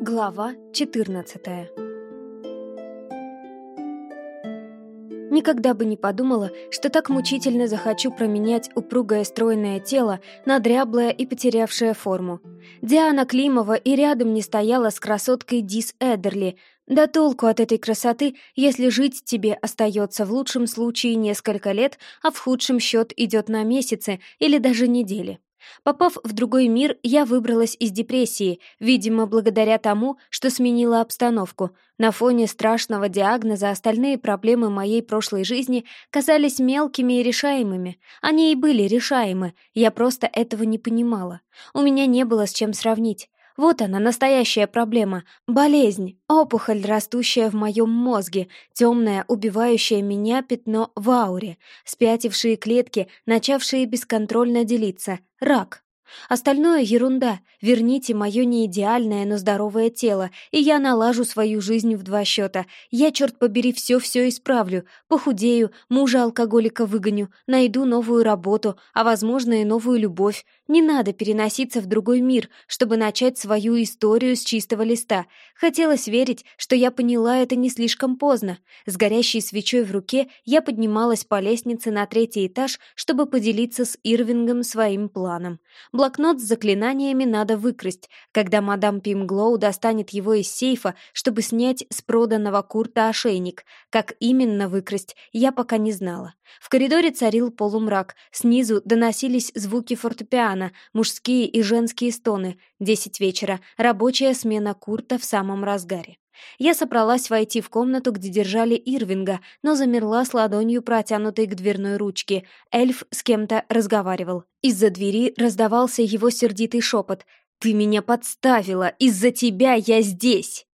Глава 14 Никогда бы не подумала, что так мучительно захочу променять упругое стройное тело на дряблое и потерявшее форму. Диана Климова и рядом не стояла с красоткой Дис Эдерли. Да толку от этой красоты, если жить тебе остается в лучшем случае несколько лет, а в худшем счет идет на месяцы или даже недели. Попав в другой мир, я выбралась из депрессии, видимо, благодаря тому, что сменила обстановку. На фоне страшного диагноза остальные проблемы моей прошлой жизни казались мелкими и решаемыми. Они и были решаемы, я просто этого не понимала. У меня не было с чем сравнить. Вот она, настоящая проблема. Болезнь, опухоль, растущая в моем мозге, темное, убивающее меня пятно в ауре, спятившие клетки, начавшие бесконтрольно делиться, рак. Остальное — ерунда. Верните мое неидеальное, но здоровое тело, и я налажу свою жизнь в два счета. Я, черт побери, все-все исправлю. Похудею, мужа-алкоголика выгоню, найду новую работу, а, возможно, и новую любовь. Не надо переноситься в другой мир, чтобы начать свою историю с чистого листа. Хотелось верить, что я поняла это не слишком поздно. С горящей свечой в руке я поднималась по лестнице на третий этаж, чтобы поделиться с Ирвингом своим планом. Блокнот с заклинаниями надо выкрасть, когда мадам Пимглоу достанет его из сейфа, чтобы снять с проданного Курта ошейник. Как именно выкрасть, я пока не знала. В коридоре царил полумрак, снизу доносились звуки фортепиано, мужские и женские стоны. Десять вечера, рабочая смена Курта в самом разгаре. Я собралась войти в комнату, где держали Ирвинга, но замерла с ладонью, протянутой к дверной ручке. Эльф с кем-то разговаривал. Из-за двери раздавался его сердитый шепот. «Ты меня подставила! Из-за тебя я здесь!»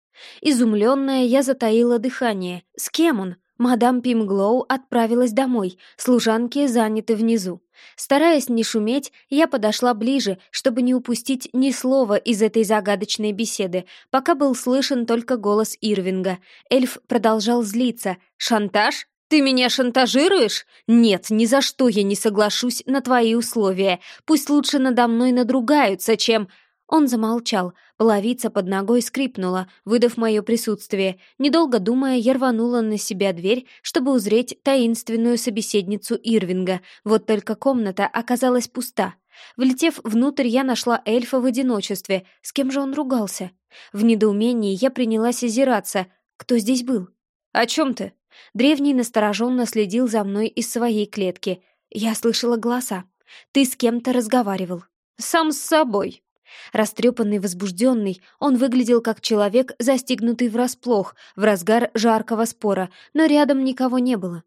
Изумленная, я затаила дыхание. «С кем он?» Мадам Пимглоу отправилась домой, служанки заняты внизу. Стараясь не шуметь, я подошла ближе, чтобы не упустить ни слова из этой загадочной беседы, пока был слышен только голос Ирвинга. Эльф продолжал злиться. «Шантаж? Ты меня шантажируешь? Нет, ни за что я не соглашусь на твои условия. Пусть лучше надо мной надругаются, чем...» Он замолчал, половица под ногой скрипнула, выдав мое присутствие. Недолго думая, я рванула на себя дверь, чтобы узреть таинственную собеседницу Ирвинга. Вот только комната оказалась пуста. Влетев внутрь, я нашла эльфа в одиночестве. С кем же он ругался? В недоумении я принялась озираться. Кто здесь был? «О чем ты?» Древний настороженно следил за мной из своей клетки. Я слышала голоса. «Ты с кем-то разговаривал». «Сам с собой», Растрепанный, возбужденный, он выглядел как человек, застигнутый врасплох, в разгар жаркого спора, но рядом никого не было.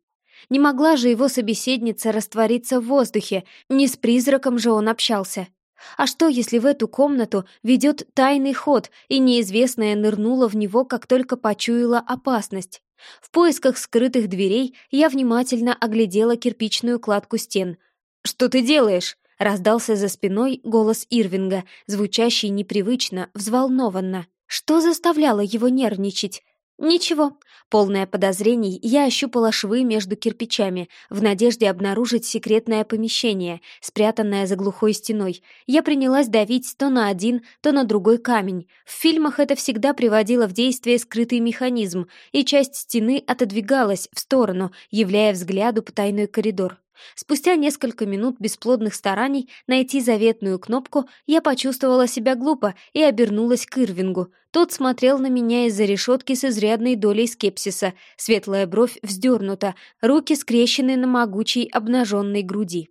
Не могла же его собеседница раствориться в воздухе, не с призраком же он общался. А что, если в эту комнату ведет тайный ход, и неизвестная нырнула в него, как только почуяла опасность? В поисках скрытых дверей я внимательно оглядела кирпичную кладку стен. «Что ты делаешь?» Раздался за спиной голос Ирвинга, звучащий непривычно, взволнованно. Что заставляло его нервничать? Ничего. Полное подозрений, я ощупала швы между кирпичами, в надежде обнаружить секретное помещение, спрятанное за глухой стеной. Я принялась давить то на один, то на другой камень. В фильмах это всегда приводило в действие скрытый механизм, и часть стены отодвигалась в сторону, являя взгляду потайной коридор. Спустя несколько минут бесплодных стараний найти заветную кнопку, я почувствовала себя глупо и обернулась к Ирвингу. Тот смотрел на меня из-за решетки с изрядной долей скепсиса, светлая бровь вздернута, руки скрещены на могучей обнаженной груди.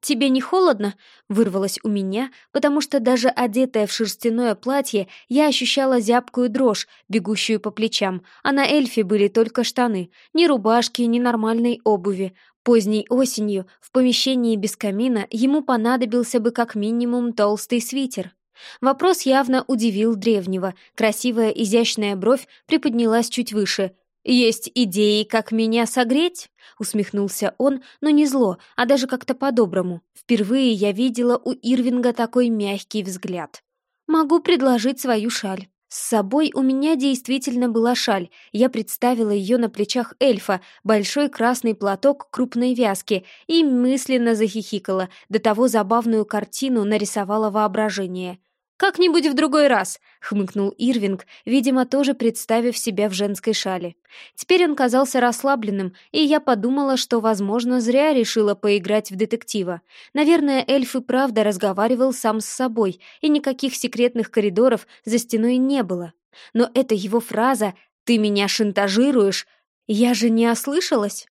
«Тебе не холодно?» — вырвалось у меня, потому что даже одетая в шерстяное платье, я ощущала зябкую дрожь, бегущую по плечам, а на эльфе были только штаны, ни рубашки, ни нормальной обуви. Поздней осенью в помещении без камина ему понадобился бы как минимум толстый свитер. Вопрос явно удивил древнего. Красивая изящная бровь приподнялась чуть выше. «Есть идеи, как меня согреть?» Усмехнулся он, но не зло, а даже как-то по-доброму. Впервые я видела у Ирвинга такой мягкий взгляд. «Могу предложить свою шаль». С собой у меня действительно была шаль. Я представила ее на плечах эльфа, большой красный платок крупной вязки, и мысленно захихикала, до того забавную картину нарисовала воображение. «Как-нибудь в другой раз», — хмыкнул Ирвинг, видимо, тоже представив себя в женской шале. Теперь он казался расслабленным, и я подумала, что, возможно, зря решила поиграть в детектива. Наверное, эльф и правда разговаривал сам с собой, и никаких секретных коридоров за стеной не было. Но эта его фраза «ты меня шантажируешь» я же не ослышалась?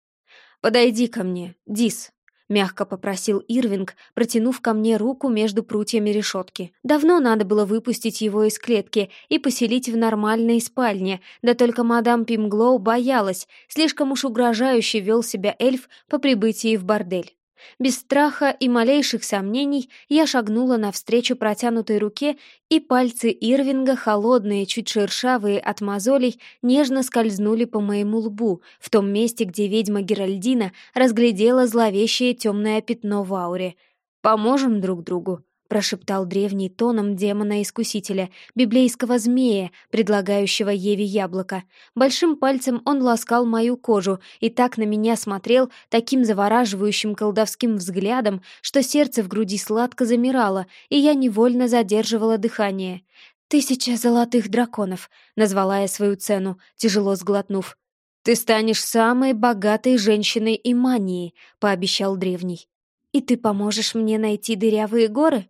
«Подойди ко мне, Дис», — мягко попросил Ирвинг, протянув ко мне руку между прутьями решетки. Давно надо было выпустить его из клетки и поселить в нормальной спальне, да только мадам Пимглоу боялась, слишком уж угрожающе вел себя эльф по прибытии в бордель. Без страха и малейших сомнений я шагнула навстречу протянутой руке, и пальцы Ирвинга, холодные, чуть шершавые от мозолей, нежно скользнули по моему лбу, в том месте, где ведьма Геральдина разглядела зловещее темное пятно в ауре. «Поможем друг другу», прошептал древний тоном демона-искусителя, библейского змея, предлагающего Еве яблоко. Большим пальцем он ласкал мою кожу и так на меня смотрел таким завораживающим колдовским взглядом, что сердце в груди сладко замирало, и я невольно задерживала дыхание. «Тысяча золотых драконов», — назвала я свою цену, тяжело сглотнув. «Ты станешь самой богатой женщиной Имании», — пообещал древний. «И ты поможешь мне найти дырявые горы?»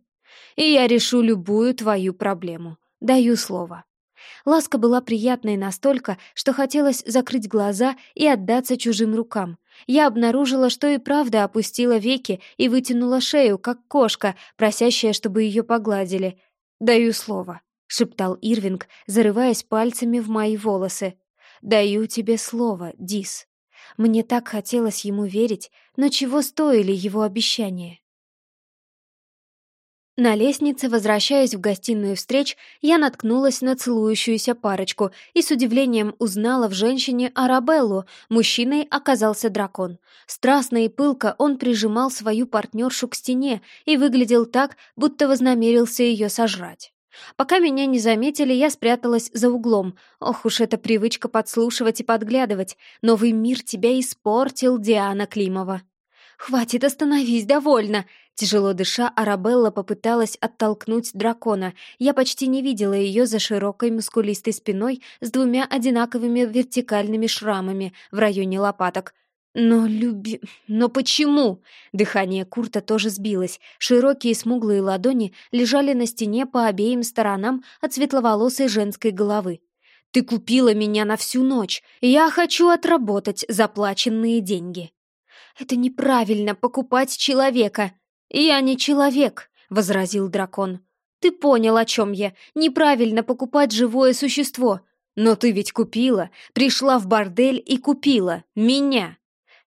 И я решу любую твою проблему. Даю слово». Ласка была приятной настолько, что хотелось закрыть глаза и отдаться чужим рукам. Я обнаружила, что и правда опустила веки и вытянула шею, как кошка, просящая, чтобы ее погладили. «Даю слово», — шептал Ирвинг, зарываясь пальцами в мои волосы. «Даю тебе слово, Дис». Мне так хотелось ему верить, но чего стоили его обещания? На лестнице, возвращаясь в гостиную встреч, я наткнулась на целующуюся парочку и с удивлением узнала в женщине Арабеллу. Мужчиной оказался дракон. Страстно и пылко он прижимал свою партнершу к стене и выглядел так, будто вознамерился ее сожрать. Пока меня не заметили, я спряталась за углом. Ох уж эта привычка подслушивать и подглядывать. Новый мир тебя испортил, Диана Климова. «Хватит, остановись, довольно!» Тяжело дыша, Арабелла попыталась оттолкнуть дракона. Я почти не видела ее за широкой мускулистой спиной с двумя одинаковыми вертикальными шрамами в районе лопаток. «Но люби... Но почему?» Дыхание Курта тоже сбилось. Широкие смуглые ладони лежали на стене по обеим сторонам от светловолосой женской головы. «Ты купила меня на всю ночь. Я хочу отработать заплаченные деньги». «Это неправильно покупать человека!» «Я не человек», — возразил дракон. «Ты понял, о чем я. Неправильно покупать живое существо. Но ты ведь купила, пришла в бордель и купила меня».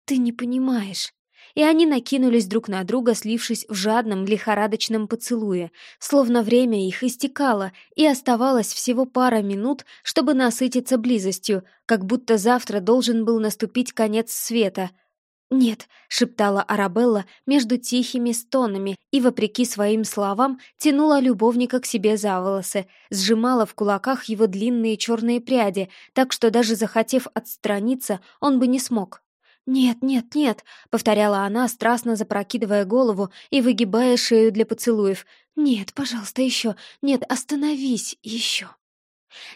«Ты не понимаешь». И они накинулись друг на друга, слившись в жадном, лихорадочном поцелуе, словно время их истекало, и оставалось всего пара минут, чтобы насытиться близостью, как будто завтра должен был наступить конец света — «Нет», — шептала Арабелла между тихими стонами и, вопреки своим словам, тянула любовника к себе за волосы, сжимала в кулаках его длинные черные пряди, так что даже захотев отстраниться, он бы не смог. «Нет, нет, нет», — повторяла она, страстно запрокидывая голову и выгибая шею для поцелуев. «Нет, пожалуйста, еще. Нет, остановись еще».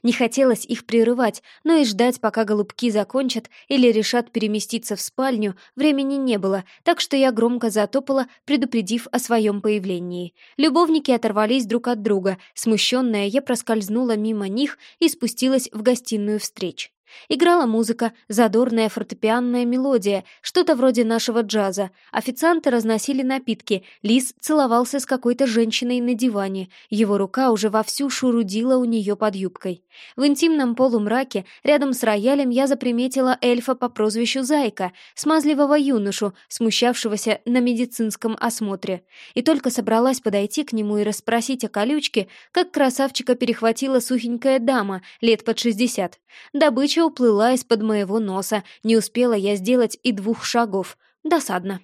Не хотелось их прерывать, но и ждать, пока голубки закончат или решат переместиться в спальню, времени не было, так что я громко затопала, предупредив о своем появлении. Любовники оторвались друг от друга. Смущенная, я проскользнула мимо них и спустилась в гостиную встреч. Играла музыка, задорная фортепианная мелодия, что-то вроде нашего джаза. Официанты разносили напитки. Лис целовался с какой-то женщиной на диване. Его рука уже вовсю шурудила у нее под юбкой. В интимном полумраке рядом с роялем я заприметила эльфа по прозвищу Зайка, смазливого юношу, смущавшегося на медицинском осмотре. И только собралась подойти к нему и расспросить о колючке, как красавчика перехватила сухенькая дама лет под шестьдесят. Добыча Удача уплыла из-под моего носа, не успела я сделать и двух шагов. Досадно.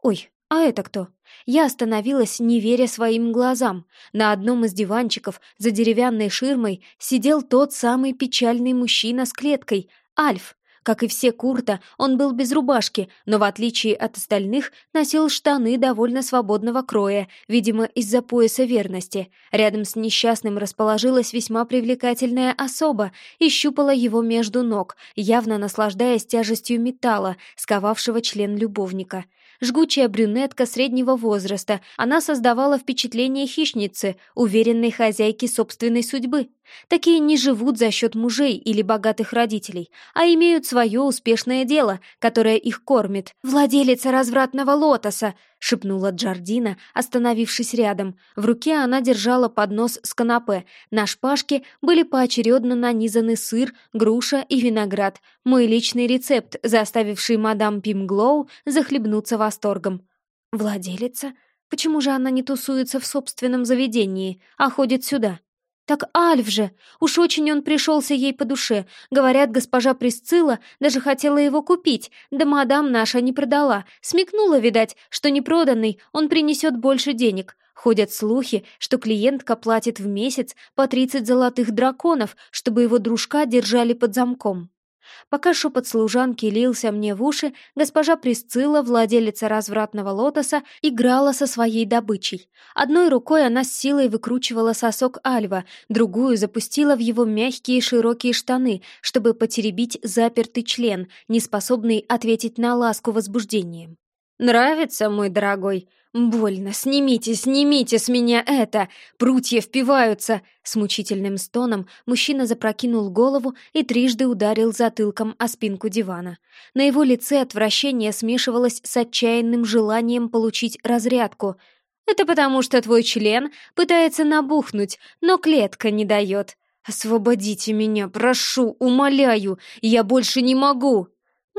Ой, а это кто? Я остановилась, не веря своим глазам. На одном из диванчиков за деревянной ширмой сидел тот самый печальный мужчина с клеткой, Альф. Как и все Курта, он был без рубашки, но в отличие от остальных носил штаны довольно свободного кроя, видимо, из-за пояса верности. Рядом с несчастным расположилась весьма привлекательная особа и щупала его между ног, явно наслаждаясь тяжестью металла, сковавшего член любовника. Жгучая брюнетка среднего возраста, она создавала впечатление хищницы, уверенной хозяйки собственной судьбы. Такие не живут за счет мужей или богатых родителей, а имеют свое успешное дело, которое их кормит. «Владелица развратного лотоса!» — шепнула Джардина, остановившись рядом. В руке она держала поднос с канапе. На шпажке были поочередно нанизаны сыр, груша и виноград. Мой личный рецепт, заставивший мадам Пимглоу захлебнуться восторгом. «Владелица? Почему же она не тусуется в собственном заведении, а ходит сюда?» «Так Альф же! Уж очень он пришелся ей по душе. Говорят, госпожа Присцилла даже хотела его купить, да мадам наша не продала. Смекнула, видать, что непроданный он принесет больше денег. Ходят слухи, что клиентка платит в месяц по 30 золотых драконов, чтобы его дружка держали под замком. Пока шепот служанки лился мне в уши, госпожа Присцилла, владелица развратного лотоса, играла со своей добычей. Одной рукой она с силой выкручивала сосок Альва, другую запустила в его мягкие широкие штаны, чтобы потеребить запертый член, не способный ответить на ласку возбуждением. «Нравится, мой дорогой?» «Больно! Снимите, снимите с меня это! Прутья впиваются!» С мучительным стоном мужчина запрокинул голову и трижды ударил затылком о спинку дивана. На его лице отвращение смешивалось с отчаянным желанием получить разрядку. «Это потому, что твой член пытается набухнуть, но клетка не дает. Освободите меня, прошу, умоляю, я больше не могу!»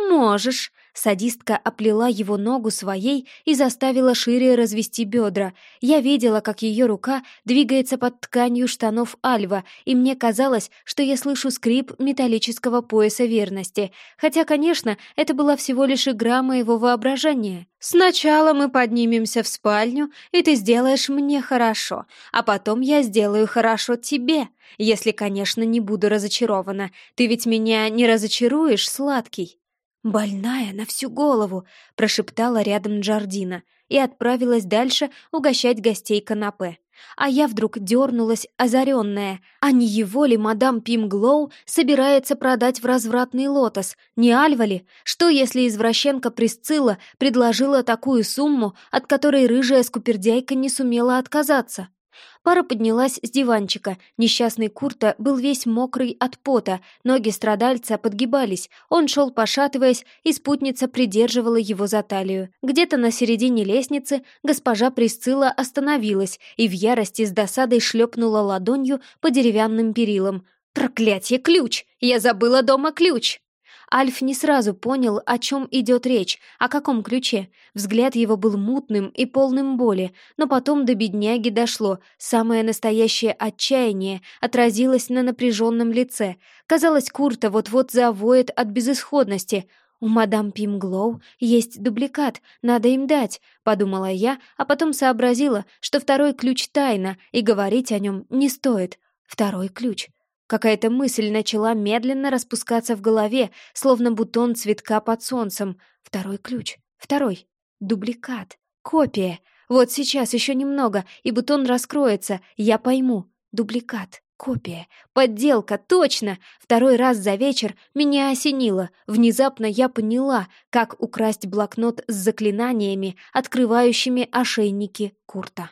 «Можешь», Садистка оплела его ногу своей и заставила шире развести бедра. Я видела, как ее рука двигается под тканью штанов Альва, и мне казалось, что я слышу скрип металлического пояса верности. Хотя, конечно, это была всего лишь игра моего воображения. «Сначала мы поднимемся в спальню, и ты сделаешь мне хорошо, а потом я сделаю хорошо тебе, если, конечно, не буду разочарована. Ты ведь меня не разочаруешь, сладкий?» «Больная на всю голову!» — прошептала рядом Джардина и отправилась дальше угощать гостей канапе. А я вдруг дернулась, озаренная. А не его ли мадам Пимглоу собирается продать в развратный лотос? Не Альва ли? Что, если извращенка Присцилла предложила такую сумму, от которой рыжая скупердяйка не сумела отказаться? Пара поднялась с диванчика. Несчастный Курта был весь мокрый от пота, ноги страдальца подгибались. Он шел пошатываясь, и спутница придерживала его за талию. Где-то на середине лестницы госпожа Присцилла остановилась и в ярости с досадой шлепнула ладонью по деревянным перилам. «Проклятье, ключ! Я забыла дома ключ!» Альф не сразу понял, о чем идет речь, о каком ключе. Взгляд его был мутным и полным боли, но потом до бедняги дошло. Самое настоящее отчаяние отразилось на напряженном лице. Казалось, Курта вот-вот завоет от безысходности. «У мадам Пимглоу есть дубликат, надо им дать», — подумала я, а потом сообразила, что второй ключ тайна, и говорить о нем не стоит. Второй ключ — Какая-то мысль начала медленно распускаться в голове, словно бутон цветка под солнцем. Второй ключ. Второй. Дубликат. Копия. Вот сейчас еще немного, и бутон раскроется. Я пойму. Дубликат. Копия. Подделка. Точно. Второй раз за вечер меня осенило. Внезапно я поняла, как украсть блокнот с заклинаниями, открывающими ошейники Курта.